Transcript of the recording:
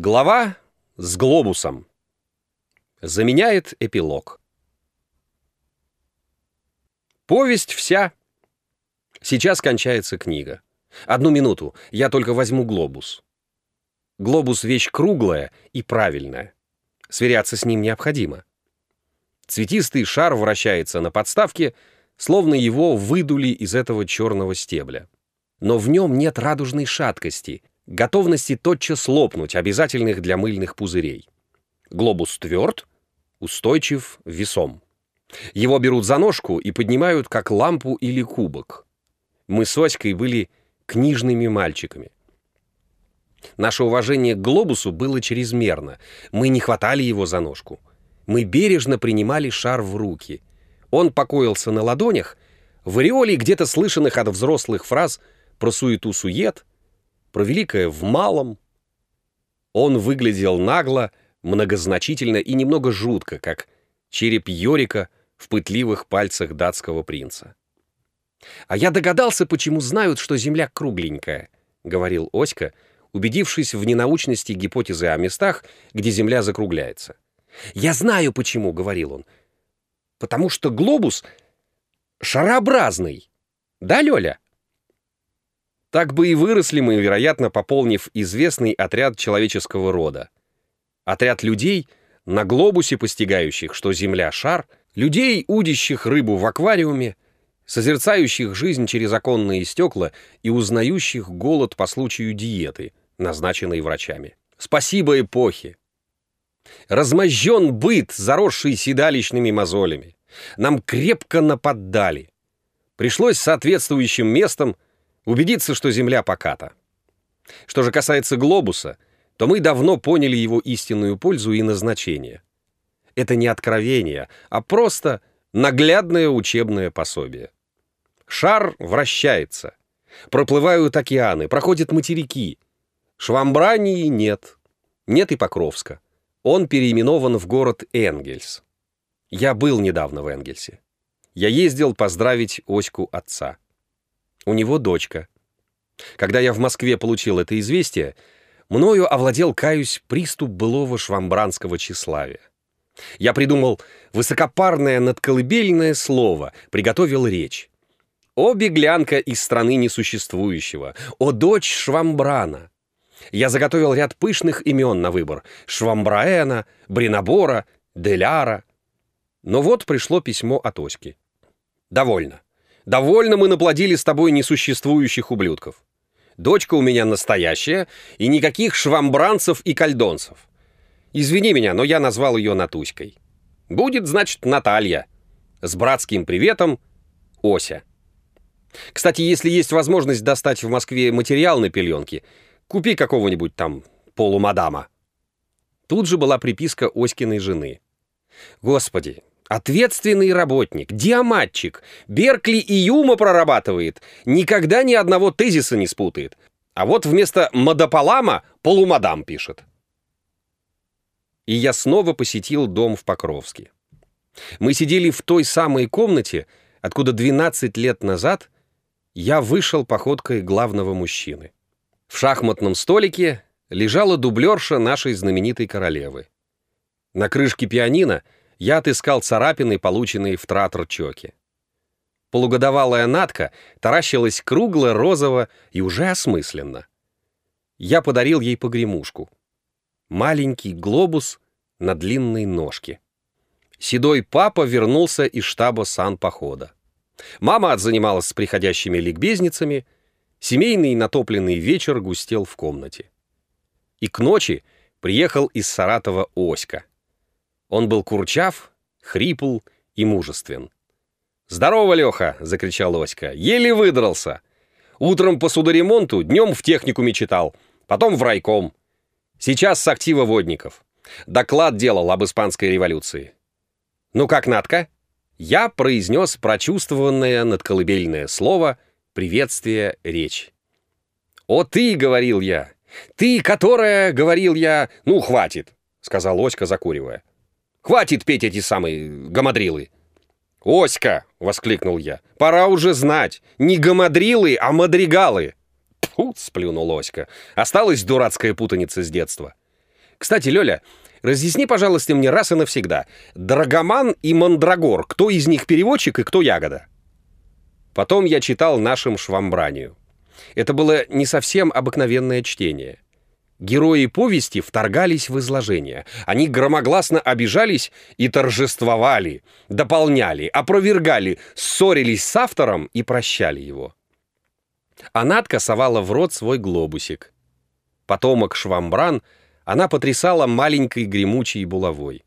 Глава с глобусом. Заменяет эпилог. Повесть вся. Сейчас кончается книга. Одну минуту, я только возьму глобус. Глобус — вещь круглая и правильная. Сверяться с ним необходимо. Цветистый шар вращается на подставке, словно его выдули из этого черного стебля. Но в нем нет радужной шаткости — готовности тотчас лопнуть, обязательных для мыльных пузырей. Глобус тверд, устойчив, весом. Его берут за ножку и поднимают, как лампу или кубок. Мы с Оськой были книжными мальчиками. Наше уважение к глобусу было чрезмерно. Мы не хватали его за ножку. Мы бережно принимали шар в руки. Он покоился на ладонях, в ореоле где-то слышанных от взрослых фраз про суету-сует, про великое в малом. Он выглядел нагло, многозначительно и немного жутко, как череп Йорика в пытливых пальцах датского принца. «А я догадался, почему знают, что Земля кругленькая», — говорил Оська, убедившись в ненаучности гипотезы о местах, где Земля закругляется. «Я знаю, почему», — говорил он. «Потому что глобус шарообразный. Да, Лёля?» Так бы и выросли мы, вероятно, пополнив известный отряд человеческого рода. Отряд людей, на глобусе постигающих, что Земля — шар, людей, удящих рыбу в аквариуме, созерцающих жизнь через оконные стекла и узнающих голод по случаю диеты, назначенной врачами. Спасибо эпохе! Размозжен быт, заросший седалищными мозолями. Нам крепко нападали. Пришлось соответствующим местом убедиться, что Земля поката. Что же касается глобуса, то мы давно поняли его истинную пользу и назначение. Это не откровение, а просто наглядное учебное пособие. Шар вращается. Проплывают океаны, проходят материки. Швамбрании нет. Нет и Покровска. Он переименован в город Энгельс. Я был недавно в Энгельсе. Я ездил поздравить Оську отца. У него дочка. Когда я в Москве получил это известие, мною овладел, каюсь, приступ былого швамбранского тщеславия. Я придумал высокопарное надколыбельное слово, приготовил речь. «О, беглянка из страны несуществующего! О, дочь Швамбрана!» Я заготовил ряд пышных имен на выбор. Швамбраэна, Бринабора, Деляра. Но вот пришло письмо от Оськи. «Довольно. Довольно мы наплодили с тобой несуществующих ублюдков. Дочка у меня настоящая, и никаких швамбранцев и кальдонцев. Извини меня, но я назвал ее Натуськой. Будет, значит, Наталья. С братским приветом, Ося. Кстати, если есть возможность достать в Москве материал на пеленке, купи какого-нибудь там полумадама. Тут же была приписка Оськиной жены. Господи, Ответственный работник, диаматчик, Беркли и Юма прорабатывает, никогда ни одного тезиса не спутает. А вот вместо «мадополама» «полумадам» пишет. И я снова посетил дом в Покровске. Мы сидели в той самой комнате, откуда 12 лет назад я вышел походкой главного мужчины. В шахматном столике лежала дублерша нашей знаменитой королевы. На крышке пианино — я отыскал царапины, полученные в тратор-чоке. Полугодовалая Натка таращилась кругло, розово и уже осмысленно. Я подарил ей погремушку. Маленький глобус на длинной ножке. Седой папа вернулся из штаба санпохода. Мама отзанималась с приходящими ликбезницами, семейный натопленный вечер густел в комнате. И к ночи приехал из Саратова Оська. Он был курчав, хрипл и мужествен. «Здорово, Леха!» — закричал Оська. «Еле выдрался! Утром по судоремонту, днем в техникуме читал, потом в райком. Сейчас с актива водников. Доклад делал об испанской революции. Ну как, Натка?» Я произнес прочувствованное надколыбельное слово «приветствие речь». «О ты!» — говорил я. «Ты, которая...» — говорил я. «Ну, хватит!» — сказал Оська, закуривая. Хватит петь эти самые гамадрилы!» «Оська!» — воскликнул я. «Пора уже знать! Не гамадрилы, а мадригалы!» «Тьфу!» — сплюнул Оська. «Осталась дурацкая путаница с детства. Кстати, Лёля, разъясни, пожалуйста, мне раз и навсегда. Драгоман и Мандрагор, кто из них переводчик и кто ягода? Потом я читал нашим швамбранию. Это было не совсем обыкновенное чтение. Герои повести вторгались в изложение. Они громогласно обижались и торжествовали, дополняли, опровергали, ссорились с автором и прощали его. А Надка совала в рот свой глобусик. Потомок Швамбран она потрясала маленькой гремучей булавой.